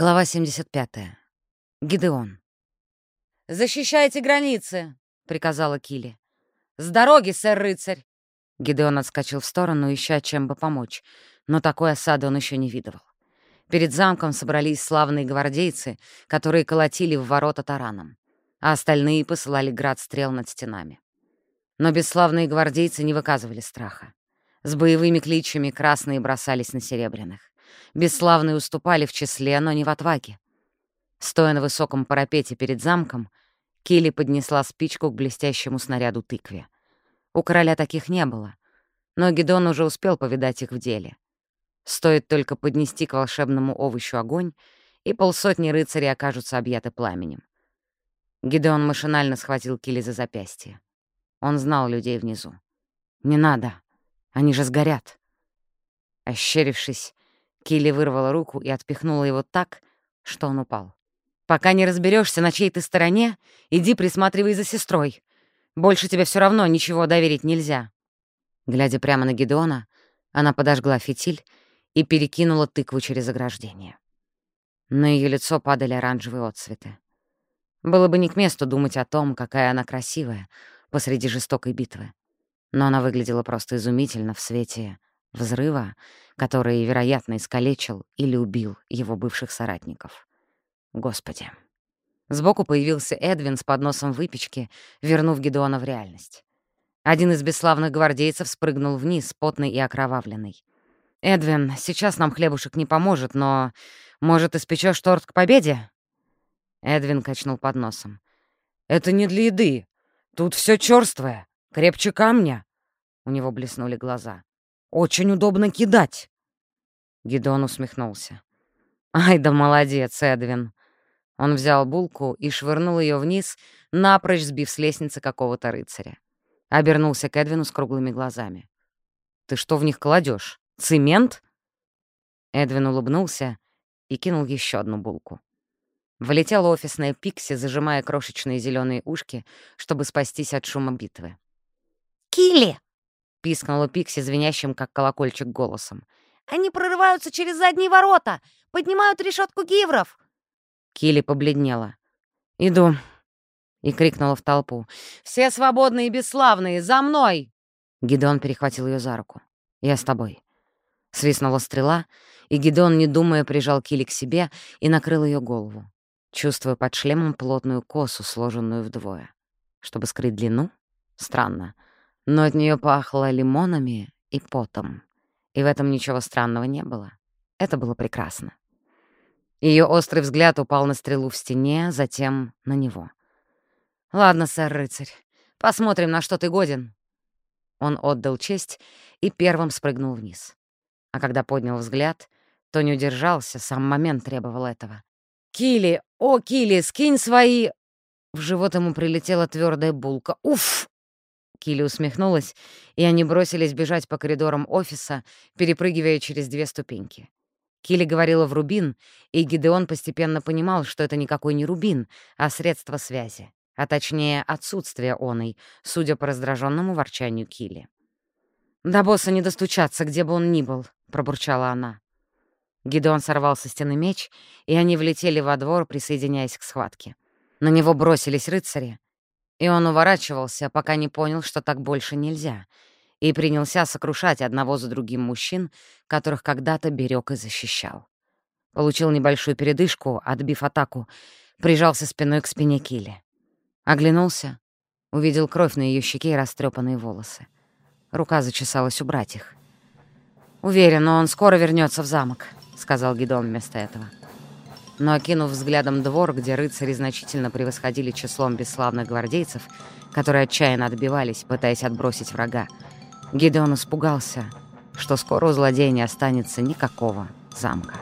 Глава 75. Гидеон. «Защищайте границы!» — приказала Килли. «С дороги, сэр-рыцарь!» Гидеон отскочил в сторону, ища чем бы помочь, но такой осады он еще не видывал. Перед замком собрались славные гвардейцы, которые колотили в ворота тараном, а остальные посылали град стрел над стенами. Но бесславные гвардейцы не выказывали страха. С боевыми кличами красные бросались на серебряных. Бесславные уступали в числе, но не в отваге. Стоя на высоком парапете перед замком, Килли поднесла спичку к блестящему снаряду тыкве. У короля таких не было, но Гедон уже успел повидать их в деле. Стоит только поднести к волшебному овощу огонь, и полсотни рыцарей окажутся объяты пламенем. Гидеон машинально схватил Килли за запястье. Он знал людей внизу. «Не надо, они же сгорят». Ощерившись, Килли вырвала руку и отпихнула его так, что он упал. «Пока не разберешься, на чьей ты стороне, иди присматривай за сестрой. Больше тебе все равно ничего доверить нельзя». Глядя прямо на Гедеона, она подожгла фитиль и перекинула тыкву через ограждение. На ее лицо падали оранжевые отцветы. Было бы не к месту думать о том, какая она красивая посреди жестокой битвы. Но она выглядела просто изумительно в свете взрыва, который, вероятно, искалечил или убил его бывших соратников. Господи. Сбоку появился Эдвин с подносом выпечки, вернув Гедеона в реальность. Один из бесславных гвардейцев спрыгнул вниз, потный и окровавленный. «Эдвин, сейчас нам хлебушек не поможет, но, может, испечешь торт к победе?» Эдвин качнул подносом. «Это не для еды. Тут все черствое, крепче камня». У него блеснули глаза. Очень удобно кидать!» Гидон усмехнулся. «Ай да молодец, Эдвин!» Он взял булку и швырнул ее вниз, напрочь сбив с лестницы какого-то рыцаря. Обернулся к Эдвину с круглыми глазами. «Ты что в них кладешь? Цемент?» Эдвин улыбнулся и кинул еще одну булку. Влетела офисная Пикси, зажимая крошечные зеленые ушки, чтобы спастись от шума битвы. «Килли!» — пискнула Пикси звенящим, как колокольчик, голосом. «Они прорываются через задние ворота! Поднимают решетку гивров!» Килли побледнела. «Иду!» — и крикнула в толпу. «Все свободные и бесславные! За мной!» Гидон перехватил ее за руку. «Я с тобой». Свистнула стрела, и Гидон, не думая, прижал Килли к себе и накрыл ее голову, чувствуя под шлемом плотную косу, сложенную вдвое. Чтобы скрыть длину? Странно но от нее пахло лимонами и потом. И в этом ничего странного не было. Это было прекрасно. Ее острый взгляд упал на стрелу в стене, затем на него. «Ладно, сэр-рыцарь, посмотрим, на что ты годен». Он отдал честь и первым спрыгнул вниз. А когда поднял взгляд, то не удержался, сам момент требовал этого. «Килли! О, Килли, скинь свои...» В живот ему прилетела твердая булка. «Уф!» Килли усмехнулась, и они бросились бежать по коридорам офиса, перепрыгивая через две ступеньки. Килли говорила в рубин, и Гидеон постепенно понимал, что это никакой не рубин, а средство связи, а точнее отсутствие оной, судя по раздраженному ворчанию Килли. «До босса не достучаться, где бы он ни был», — пробурчала она. Гидеон сорвал со стены меч, и они влетели во двор, присоединяясь к схватке. На него бросились рыцари, и он уворачивался, пока не понял, что так больше нельзя, и принялся сокрушать одного за другим мужчин, которых когда-то берег и защищал. Получил небольшую передышку, отбив атаку, прижался спиной к спине Килли. Оглянулся, увидел кровь на ее щеке и растрепанные волосы. Рука зачесалась убрать их. «Уверен, но он скоро вернется в замок», — сказал Гидон вместо этого но, окинув взглядом двор, где рыцари значительно превосходили числом бесславных гвардейцев, которые отчаянно отбивались, пытаясь отбросить врага, Гидеон испугался, что скоро у злодея не останется никакого замка.